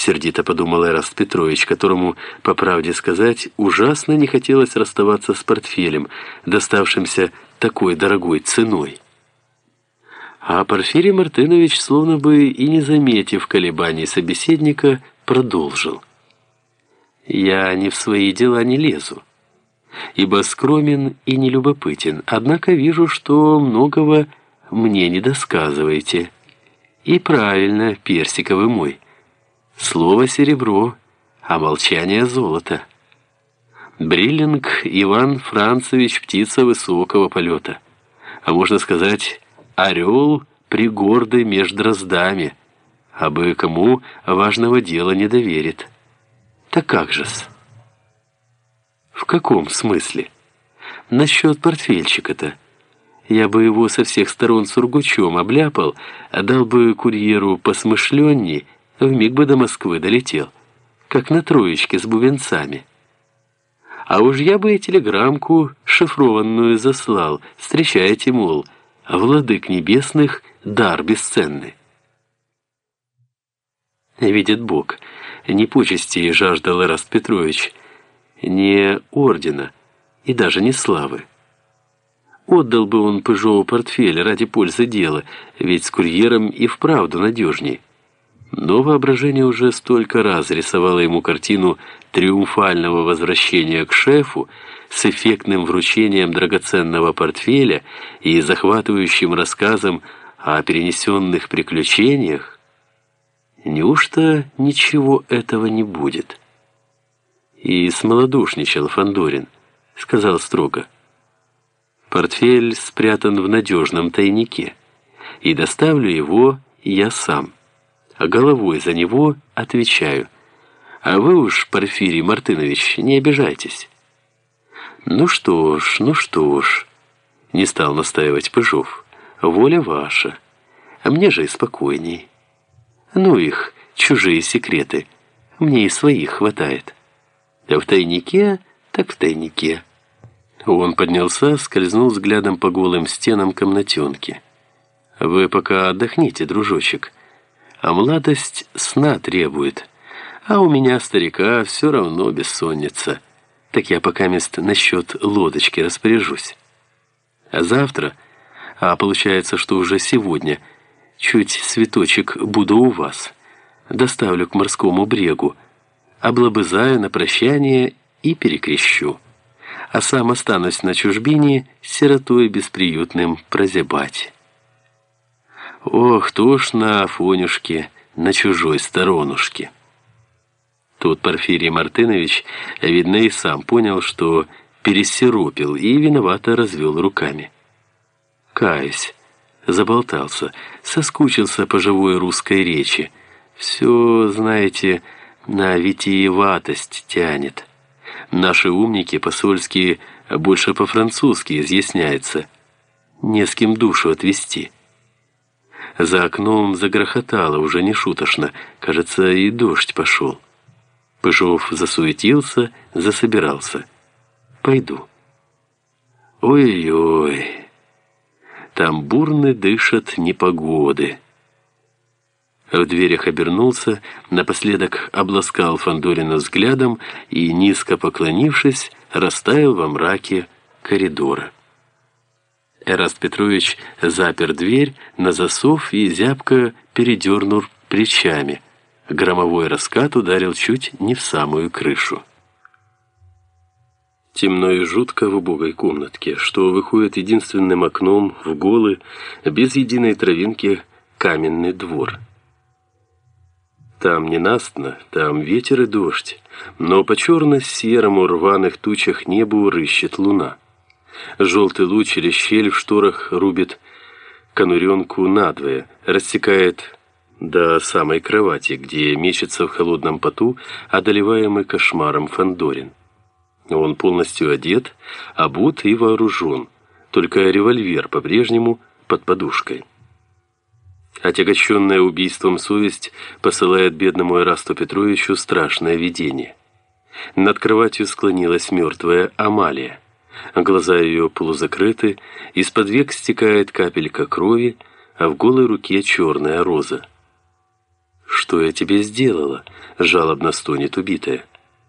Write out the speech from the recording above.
Сердито подумал Эраст Петрович, которому, по правде сказать, ужасно не хотелось расставаться с портфелем, доставшимся такой дорогой ценой. А Порфирий Мартынович, словно бы и не заметив колебаний собеседника, продолжил. «Я не в свои дела не лезу, ибо скромен и нелюбопытен, однако вижу, что многого мне не досказываете. И правильно, персиковый мой». Слово серебро, а молчание золото. Бриллинг Иван Францевич птица высокого полета. А можно сказать, орел пригордый меж дроздами, а бы кому важного дела не доверит. Так как же-с? В каком смысле? Насчет портфельчика-то. Я бы его со всех сторон сургучом обляпал, а дал бы курьеру посмышленней, вмиг бы до Москвы долетел, как на троечке с бубенцами. А уж я бы и телеграммку шифрованную заслал, встречайте, мол, владык небесных дар бесценный. Видит Бог, не почести жаждал Эраст Петрович, не ордена и даже не славы. Отдал бы он Пыжову портфель ради пользы дела, ведь с курьером и вправду надежней. Но воображение уже столько раз рисовало ему картину триумфального возвращения к шефу с эффектным вручением драгоценного портфеля и захватывающим рассказом о перенесенных приключениях. Неужто ничего этого не будет? И смолодушничал Фандорин, сказал строго. Портфель спрятан в надежном тайнике, и доставлю его я сам головой за него отвечаю. А вы уж, Порфирий Мартынович, не обижайтесь. Ну что ж, ну что ж, не стал настаивать Пыжов. Воля ваша. А мне же и спокойней. Ну их, чужие секреты. Мне и своих хватает. А в тайнике, так в тайнике. Он поднялся, скользнул взглядом по голым стенам комнатенки. «Вы пока отдохните, дружочек» а младость сна требует. А у меня, старика, все равно бессонница. Так я пока мест насчет лодочки распоряжусь. А завтра, а получается, что уже сегодня, чуть цветочек буду у вас. Доставлю к морскому брегу, облобызаю на прощание и перекрещу. А сам останусь на чужбине сиротой бесприютным прозябать». Ох, тошно, Афонюшке, на чужой сторонушке. Тут Порфирий Мартынович, видно, и сам понял, что пересиропил и виновато развел руками. Каюсь, заболтался, соскучился по живой русской речи. Все, знаете, на витиеватость тянет. Наши умники посольские больше по-французски изъясняются. Не с кем душу отвести. За окном загрохотало, уже не шуточно. Кажется, и дождь пошел. Пыжов засуетился, засобирался. «Пойду». «Ой-ой, там бурно дышат непогоды». В дверях обернулся, напоследок обласкал Фандорина взглядом и, низко поклонившись, растаял во мраке коридора. Эраст Петрович запер дверь на засов и зябко передернул плечами. Громовой раскат ударил чуть не в самую крышу. Темно и жутко в убогой комнатке, что выходит единственным окном в голый, без единой травинки, каменный двор. Там ненастно, там ветер и дождь, но по черно-серому рваных тучах небу рыщет луна. Желтый луч через щель в шторах рубит конуренку надвое, рассекает до самой кровати, где мечется в холодном поту, одолеваемый кошмаром Фандорин. Он полностью одет, обут и вооружен, только револьвер по-прежнему под подушкой. Отягощенная убийством совесть посылает бедному Ирасту Петровичу страшное видение. Над кроватью склонилась мертвая Амалия. Глаза ее полузакрыты, из-под век стекает капелька крови, а в голой руке черная роза. «Что я тебе сделала?» — жалобно стонет убитая.